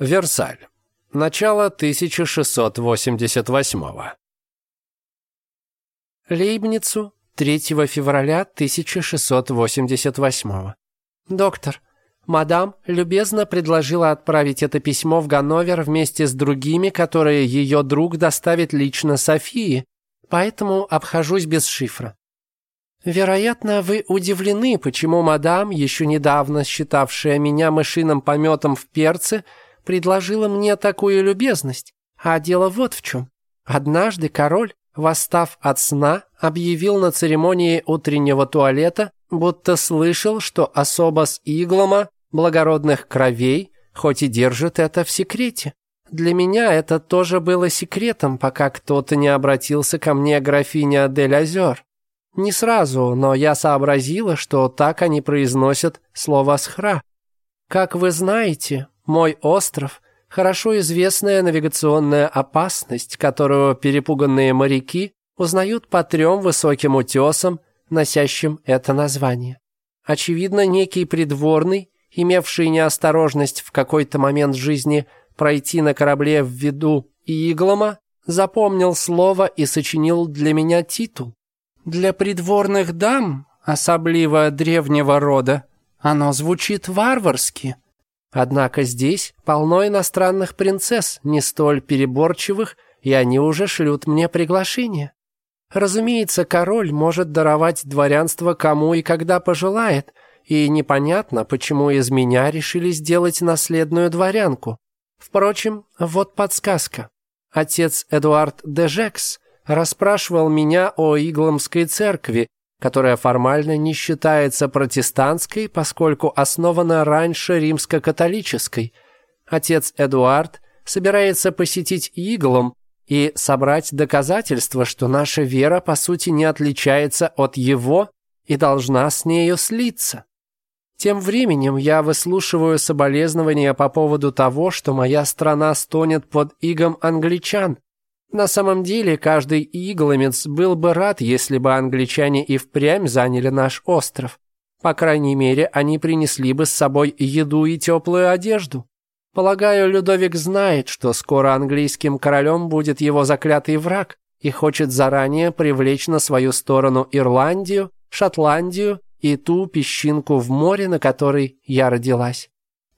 Версаль. Начало 1688-го. Лейбницу 3 февраля 1688-го. Доктор, мадам любезно предложила отправить это письмо в Ганновер вместе с другими, которые ее друг доставит лично Софии, поэтому обхожусь без шифра. Вероятно, вы удивлены, почему мадам, еще недавно считавшая меня мышиным пометом в перце, предложила мне такую любезность, а дело вот в чем. Однажды король, восстав от сна, объявил на церемонии утреннего туалета, будто слышал, что особа с иглома благородных кровей, хоть и держит это в секрете. Для меня это тоже было секретом, пока кто-то не обратился ко мне графиня Дель Озер. Не сразу, но я сообразила, что так они произносят слово «схра». Как вы знаете, мой остров – хорошо известная навигационная опасность, которую перепуганные моряки узнают по трем высоким утесам, носящим это название. Очевидно, некий придворный, имевший неосторожность в какой-то момент жизни пройти на корабле в виду Иглома, запомнил слово и сочинил для меня титул. Для придворных дам, особливо древнего рода, оно звучит варварски. Однако здесь полно иностранных принцесс, не столь переборчивых, и они уже шлют мне приглашение. Разумеется, король может даровать дворянство кому и когда пожелает, и непонятно, почему из меня решили сделать наследную дворянку. Впрочем, вот подсказка. Отец Эдуард де Жекс расспрашивал меня о Игломской церкви которая формально не считается протестантской, поскольку основана раньше римско-католической. Отец Эдуард собирается посетить Иглом и собрать доказательства, что наша вера по сути не отличается от его и должна с нею слиться. Тем временем я выслушиваю соболезнования по поводу того, что моя страна стонет под игом англичан – на самом деле, каждый игломец был бы рад, если бы англичане и впрямь заняли наш остров. По крайней мере, они принесли бы с собой еду и теплую одежду. Полагаю, Людовик знает, что скоро английским королем будет его заклятый враг и хочет заранее привлечь на свою сторону Ирландию, Шотландию и ту песчинку в море, на которой я родилась.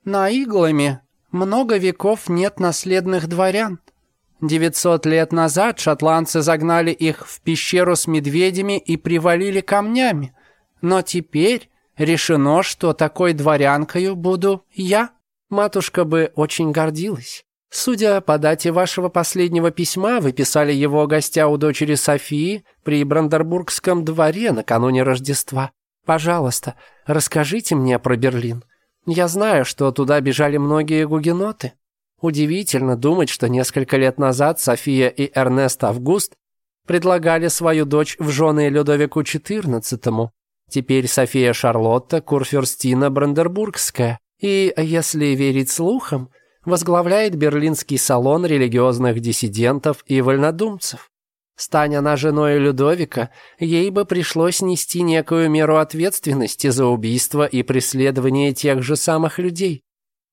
На иглами много веков нет наследных дворян, 900 лет назад шотландцы загнали их в пещеру с медведями и привалили камнями. Но теперь решено, что такой дворянкою буду я. Матушка бы очень гордилась. Судя по дате вашего последнего письма, вы писали его гостя у дочери Софии при Брандербургском дворе накануне Рождества. Пожалуйста, расскажите мне про Берлин. Я знаю, что туда бежали многие гугеноты. Удивительно думать, что несколько лет назад София и Эрнест Август предлагали свою дочь в жены Людовику XIV, теперь София Шарлотта Курфюрстина Брандербургская, и, если верить слухам, возглавляет берлинский салон религиозных диссидентов и вольнодумцев. Станя она женой Людовика, ей бы пришлось нести некую меру ответственности за убийство и преследование тех же самых людей.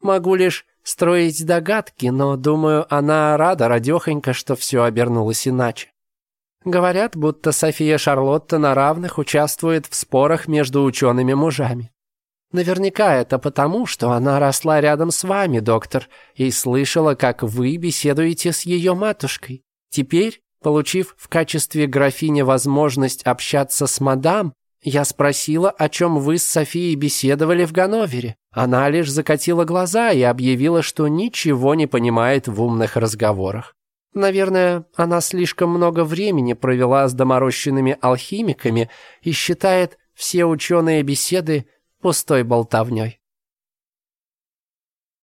Могу лишь строить догадки, но, думаю, она рада радехонька, что все обернулось иначе. Говорят, будто София Шарлотта на равных участвует в спорах между учеными мужами. Наверняка это потому, что она росла рядом с вами, доктор, и слышала, как вы беседуете с ее матушкой. Теперь, получив в качестве графини возможность общаться с мадам, я спросила, о чем вы с Софией беседовали в Ганновере. Она лишь закатила глаза и объявила, что ничего не понимает в умных разговорах. Наверное, она слишком много времени провела с доморощенными алхимиками и считает все ученые беседы пустой болтовней.